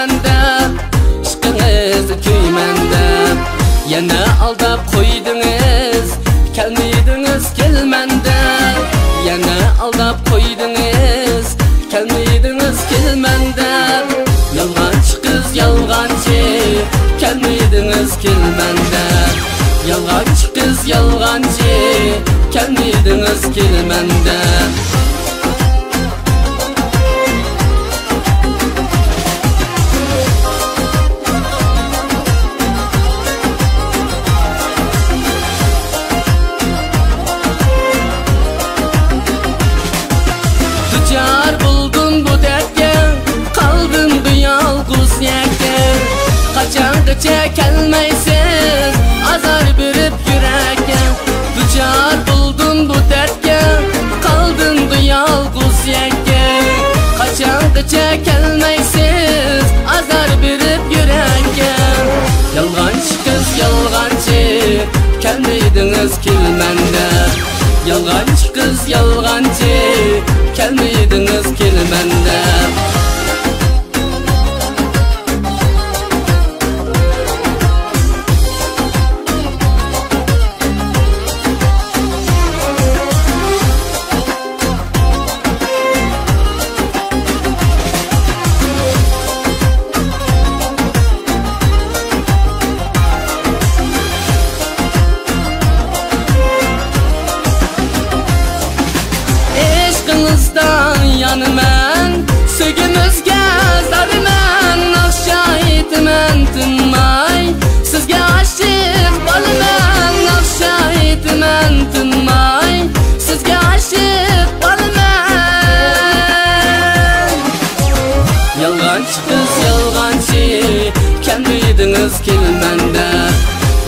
menda ishqingiz kuymanda yana aldab qo'ydingiz kelmaydingiz kelmanda yana aldab qo'ydingiz kelmaydingiz kelmanda yolg'onchi qiz yolg'onchi kelmaydingiz kelmanda yolg'onchi qiz yolg'onchi kelmaydingiz kelmanda Kaçangacha gelmeysiz Azar birip yürekke Ducar buldun bu dertke. Kaldın bu yalgız yeke Kaçangacha gelmeysiz Azar birip yürekke Yalgancı kız yalgancı Gelmeydiniz kilmende Yalgancı kız yalgancı Gelmeydiniz kilmende Gelmeydiniz kilmende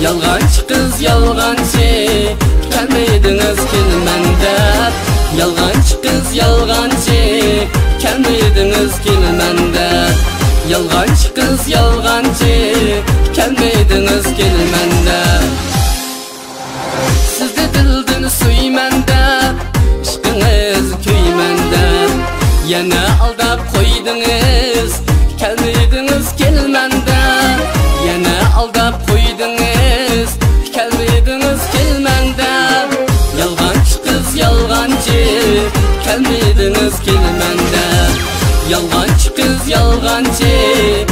Yalgancı kız yalgancı Gelmeydiniz kilmende Yalgancı kız yalgancı Gelmeydiniz kilmende Yalgancı kız yalgancı Gelmeydiniz kilmende Sizde dildin suymende İşkiniz küymende Yana aldap koydunuz Kelmeydiniz kelmende Kelmeydiniz kelmende Yalgancı kız yalgancı